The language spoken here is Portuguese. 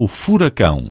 O furacão.